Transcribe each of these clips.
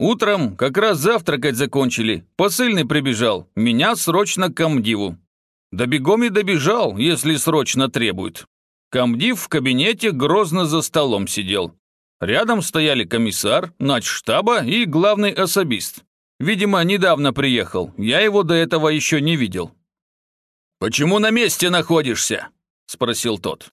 Утром как раз завтракать закончили. Посыльный прибежал. Меня срочно к комдиву. Добегом и добежал, если срочно требует. Комдив в кабинете грозно за столом сидел. Рядом стояли комиссар, штаба и главный особист. Видимо, недавно приехал. Я его до этого еще не видел. «Почему на месте находишься?» – спросил тот.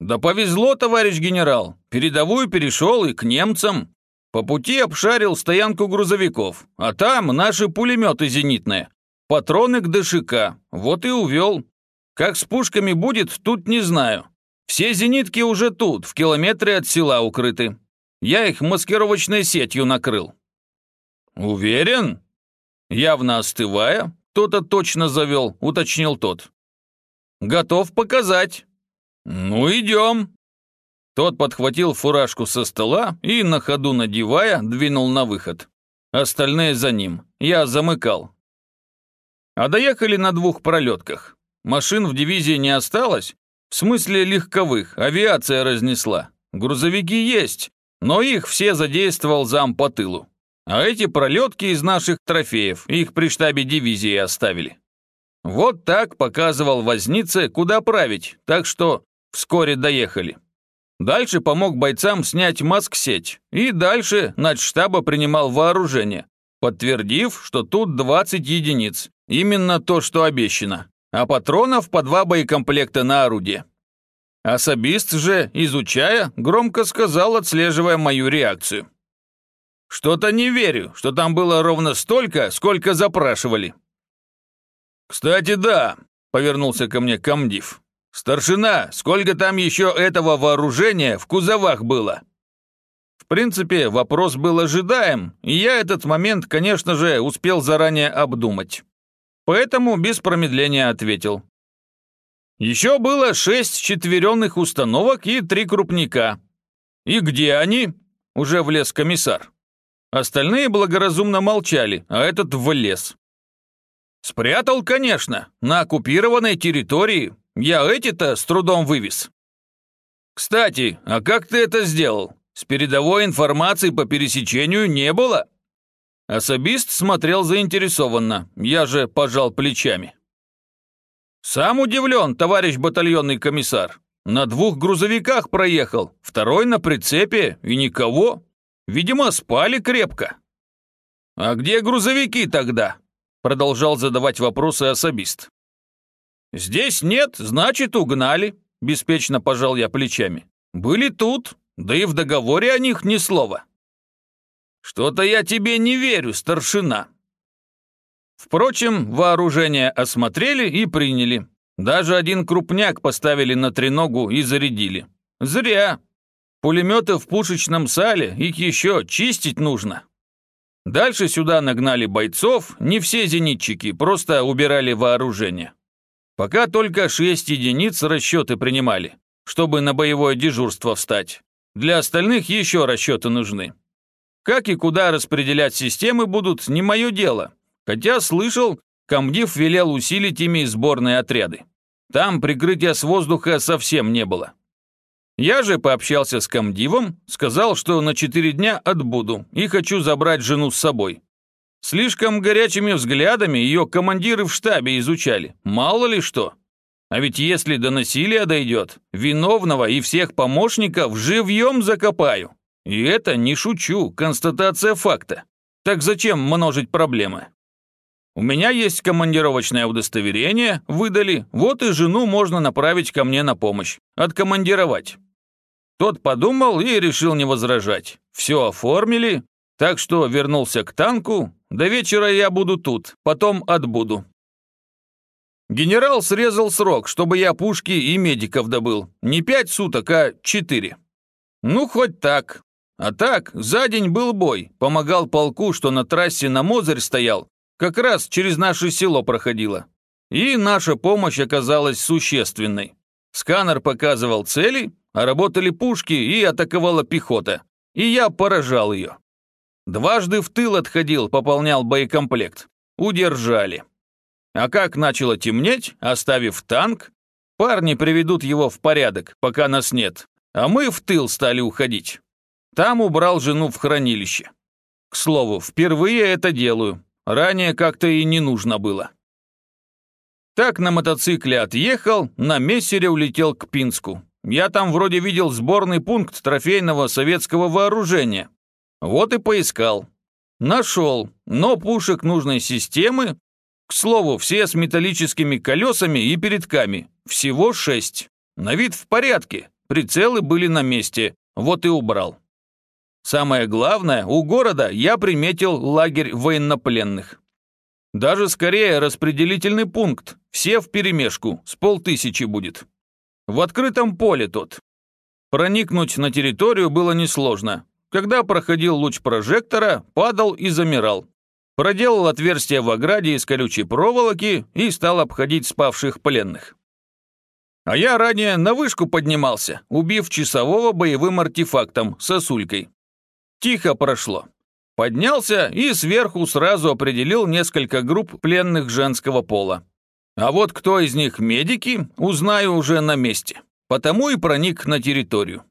«Да повезло, товарищ генерал. Передовую перешел и к немцам. По пути обшарил стоянку грузовиков, а там наши пулеметы зенитные. Патроны к ДШК. Вот и увел. Как с пушками будет, тут не знаю. Все зенитки уже тут, в километре от села укрыты. Я их маскировочной сетью накрыл». «Уверен?» Явно остывая, кто-то точно завел, уточнил тот. «Готов показать». «Ну, идем». Тот подхватил фуражку со стола и, на ходу надевая, двинул на выход. Остальные за ним. Я замыкал. А доехали на двух пролетках. Машин в дивизии не осталось, в смысле легковых, авиация разнесла. Грузовики есть, но их все задействовал зам по тылу. А эти пролетки из наших трофеев, их при штабе дивизии оставили. Вот так показывал вознице, куда править, так что вскоре доехали. Дальше помог бойцам снять маск-сеть, и дальше штаба принимал вооружение, подтвердив, что тут 20 единиц, именно то, что обещано, а патронов по два боекомплекта на орудие. Особист же, изучая, громко сказал, отслеживая мою реакцию. «Что-то не верю, что там было ровно столько, сколько запрашивали». «Кстати, да», — повернулся ко мне комдив. «Старшина, сколько там еще этого вооружения в кузовах было?» В принципе, вопрос был ожидаем, и я этот момент, конечно же, успел заранее обдумать. Поэтому без промедления ответил. Еще было шесть четверенных установок и три крупника. «И где они?» – уже влез комиссар. Остальные благоразумно молчали, а этот влез. «Спрятал, конечно, на оккупированной территории, я эти-то с трудом вывез. Кстати, а как ты это сделал? С передовой информацией по пересечению не было? Особист смотрел заинтересованно, я же пожал плечами. Сам удивлен, товарищ батальонный комиссар. На двух грузовиках проехал, второй на прицепе и никого. Видимо, спали крепко. А где грузовики тогда? Продолжал задавать вопросы особист. «Здесь нет, значит, угнали», – беспечно пожал я плечами. «Были тут, да и в договоре о них ни слова». «Что-то я тебе не верю, старшина». Впрочем, вооружение осмотрели и приняли. Даже один крупняк поставили на треногу и зарядили. Зря. Пулеметы в пушечном сале, их еще чистить нужно. Дальше сюда нагнали бойцов, не все зенитчики, просто убирали вооружение. Пока только шесть единиц расчеты принимали, чтобы на боевое дежурство встать. Для остальных еще расчеты нужны. Как и куда распределять системы будут, не мое дело. Хотя слышал, комдив велел усилить ими сборные отряды. Там прикрытия с воздуха совсем не было. Я же пообщался с комдивом, сказал, что на четыре дня отбуду и хочу забрать жену с собой. Слишком горячими взглядами ее командиры в штабе изучали, мало ли что. А ведь если до насилия дойдет, виновного и всех помощников живьем закопаю. И это не шучу, констатация факта. Так зачем множить проблемы? У меня есть командировочное удостоверение, выдали, вот и жену можно направить ко мне на помощь, откомандировать. Тот подумал и решил не возражать. Все оформили, так что вернулся к танку, до вечера я буду тут, потом отбуду. Генерал срезал срок, чтобы я пушки и медиков добыл. Не пять суток, а четыре. Ну, хоть так. А так, за день был бой. Помогал полку, что на трассе на Мозырь стоял. Как раз через наше село проходило. И наша помощь оказалась существенной. Сканер показывал цели, а работали пушки и атаковала пехота. И я поражал ее. Дважды в тыл отходил, пополнял боекомплект. Удержали. А как начало темнеть, оставив танк, парни приведут его в порядок, пока нас нет, а мы в тыл стали уходить. Там убрал жену в хранилище. К слову, впервые это делаю. Ранее как-то и не нужно было. Так на мотоцикле отъехал, на мессере улетел к Пинску. Я там вроде видел сборный пункт трофейного советского вооружения. Вот и поискал. Нашел, но пушек нужной системы, к слову, все с металлическими колесами и передками, всего шесть. На вид в порядке, прицелы были на месте, вот и убрал. Самое главное, у города я приметил лагерь военнопленных. Даже скорее распределительный пункт, все вперемешку, с полтысячи будет. В открытом поле тот. Проникнуть на территорию было несложно. Когда проходил луч прожектора, падал и замирал. Проделал отверстие в ограде из колючей проволоки и стал обходить спавших пленных. А я ранее на вышку поднимался, убив часового боевым артефактом, сосулькой. Тихо прошло. Поднялся и сверху сразу определил несколько групп пленных женского пола. А вот кто из них медики, узнаю уже на месте. Потому и проник на территорию.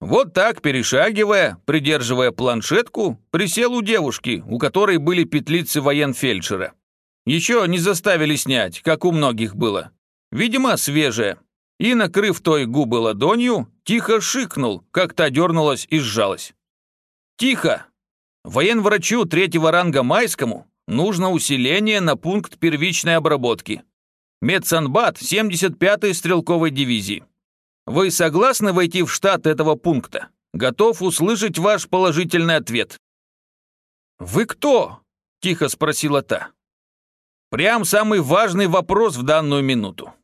Вот так, перешагивая, придерживая планшетку, присел у девушки, у которой были петлицы военфельдшера. Еще не заставили снять, как у многих было. Видимо, свежая. И, накрыв той губы ладонью, тихо шикнул, как та дернулась и сжалась. Тихо! Военврачу третьего ранга Майскому нужно усиление на пункт первичной обработки. Медсанбат 75-й стрелковой дивизии. Вы согласны войти в штат этого пункта? Готов услышать ваш положительный ответ». «Вы кто?» – тихо спросила та. «Прям самый важный вопрос в данную минуту.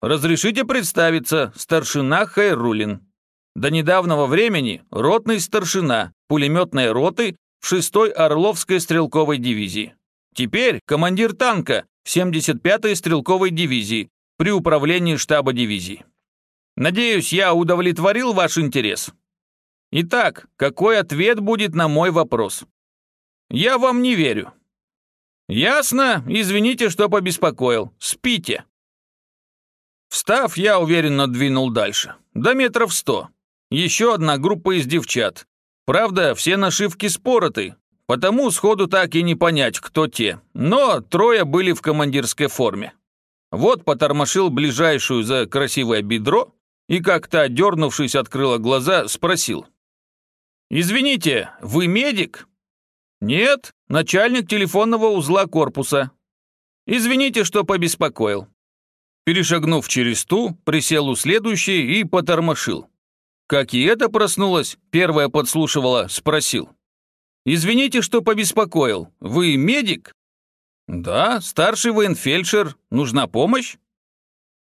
Разрешите представиться, старшина Хайрулин. До недавнего времени ротный старшина пулеметной роты в 6-й Орловской стрелковой дивизии. Теперь командир танка 75-й стрелковой дивизии при управлении штаба дивизии. Надеюсь, я удовлетворил ваш интерес. Итак, какой ответ будет на мой вопрос? Я вам не верю. Ясно, извините, что побеспокоил. Спите. Встав, я уверенно двинул дальше. До метров сто. Еще одна группа из девчат. Правда, все нашивки спороты, потому сходу так и не понять, кто те. Но трое были в командирской форме. Вот потормошил ближайшую за красивое бедро, и как-то, дернувшись, открыла глаза, спросил. «Извините, вы медик?» «Нет, начальник телефонного узла корпуса». «Извините, что побеспокоил». Перешагнув через ту, присел у следующей и потормошил. Как и это проснулась, первая подслушивала, спросил. «Извините, что побеспокоил. Вы медик?» «Да, старший военфельдшер. Нужна помощь?»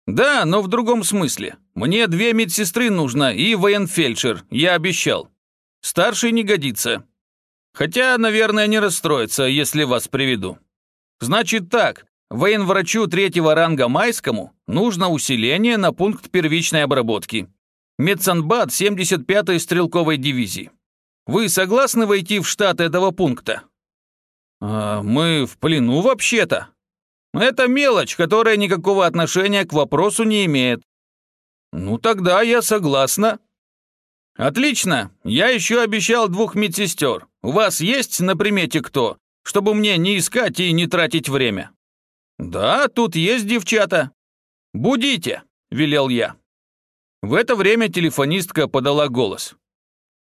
«Да, но в другом смысле. Мне две медсестры нужно и военфельдшер, я обещал. Старший не годится. Хотя, наверное, не расстроится, если вас приведу. Значит так, военврачу третьего ранга Майскому нужно усиление на пункт первичной обработки. Медсанбат 75-й стрелковой дивизии. Вы согласны войти в штат этого пункта? А, мы в плену вообще-то, это мелочь, которая никакого отношения к вопросу не имеет. Ну тогда я согласна. Отлично, я еще обещал двух медсестер. У вас есть на примете кто, чтобы мне не искать и не тратить время? Да, тут есть девчата. Будите, велел я. В это время телефонистка подала голос.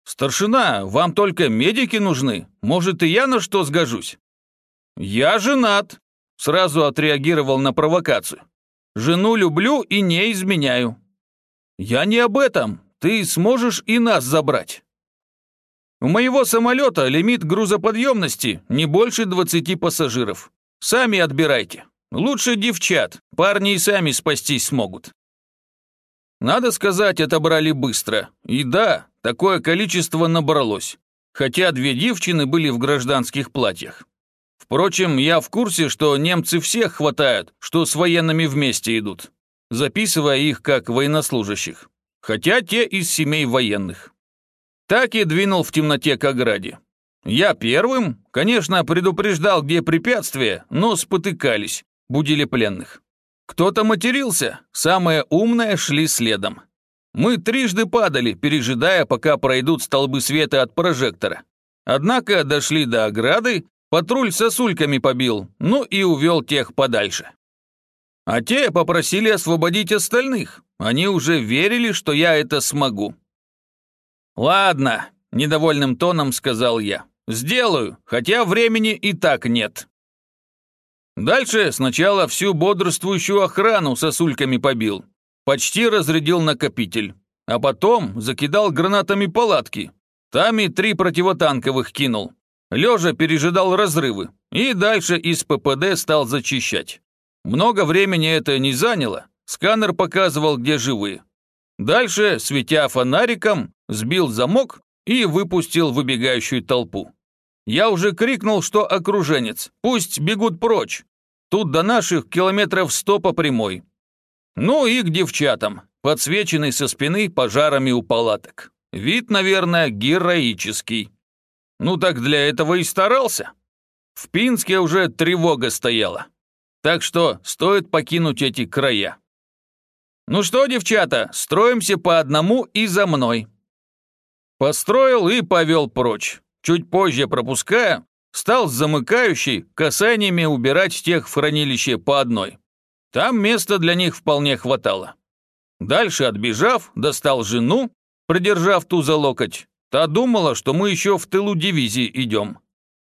«Старшина, вам только медики нужны. Может, и я на что сгожусь?» «Я женат», Сразу отреагировал на провокацию. «Жену люблю и не изменяю». «Я не об этом. Ты сможешь и нас забрать». У моего самолета лимит грузоподъемности не больше 20 пассажиров. Сами отбирайте. Лучше девчат, парни и сами спастись смогут. Надо сказать, отобрали быстро. И да, такое количество набралось. Хотя две девчины были в гражданских платьях. Впрочем, я в курсе, что немцы всех хватают, что с военными вместе идут, записывая их как военнослужащих, хотя те из семей военных. Так и двинул в темноте к ограде. Я первым, конечно, предупреждал, где препятствия, но спотыкались, будили пленных. Кто-то матерился, самые умные шли следом. Мы трижды падали, пережидая, пока пройдут столбы света от прожектора. Однако дошли до ограды, патруль сосульками побил, ну и увел тех подальше. А те попросили освободить остальных. Они уже верили, что я это смогу. «Ладно», — недовольным тоном сказал я. «Сделаю, хотя времени и так нет». Дальше сначала всю бодрствующую охрану сосульками побил. Почти разрядил накопитель. А потом закидал гранатами палатки. Там и три противотанковых кинул. Лежа пережидал разрывы. И дальше из ППД стал зачищать. Много времени это не заняло. Сканер показывал, где живые. Дальше, светя фонариком, сбил замок и выпустил выбегающую толпу. Я уже крикнул, что окруженец, пусть бегут прочь. Тут до наших километров сто по прямой. Ну и к девчатам, подсвеченный со спины пожарами у палаток. Вид, наверное, героический. Ну так для этого и старался. В Пинске уже тревога стояла. Так что стоит покинуть эти края. Ну что, девчата, строимся по одному и за мной. Построил и повел прочь. Чуть позже пропуская, стал замыкающий касаниями убирать тех в хранилище по одной. Там места для них вполне хватало. Дальше отбежав, достал жену, придержав ту за локоть. Та думала, что мы еще в тылу дивизии идем.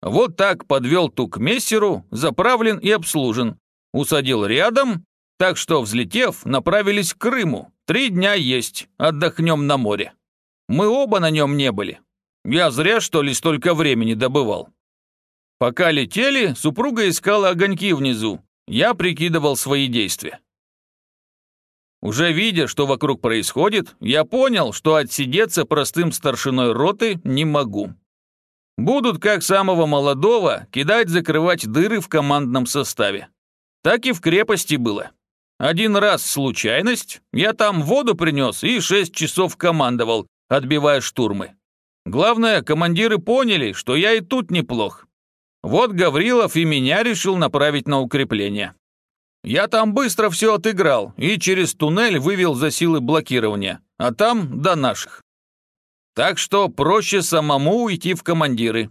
Вот так подвел ту к мессеру, заправлен и обслужен. Усадил рядом, так что, взлетев, направились к Крыму. Три дня есть, отдохнем на море. Мы оба на нем не были. Я зря, что ли, столько времени добывал. Пока летели, супруга искала огоньки внизу. Я прикидывал свои действия. Уже видя, что вокруг происходит, я понял, что отсидеться простым старшиной роты не могу. Будут, как самого молодого, кидать закрывать дыры в командном составе. Так и в крепости было. Один раз случайность, я там воду принес и шесть часов командовал, отбивая штурмы. Главное, командиры поняли, что я и тут неплох. Вот Гаврилов и меня решил направить на укрепление. Я там быстро все отыграл и через туннель вывел за силы блокирования, а там до наших. Так что проще самому уйти в командиры.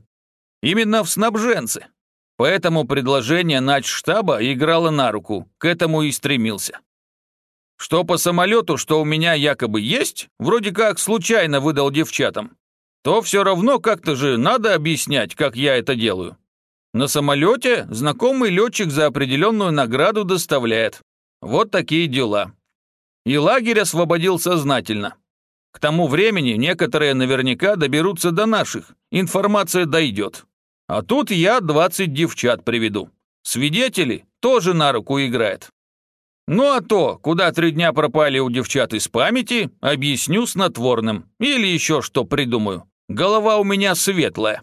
Именно в снабженцы. Поэтому предложение штаба играло на руку, к этому и стремился. Что по самолету, что у меня якобы есть, вроде как случайно выдал девчатам, то все равно как-то же надо объяснять, как я это делаю. На самолете знакомый летчик за определенную награду доставляет. Вот такие дела. И лагерь освободил сознательно. К тому времени некоторые наверняка доберутся до наших, информация дойдет. А тут я 20 девчат приведу. Свидетели тоже на руку играет. Ну а то, куда три дня пропали у девчат из памяти, объясню снотворным. Или еще что придумаю. Голова у меня светлая.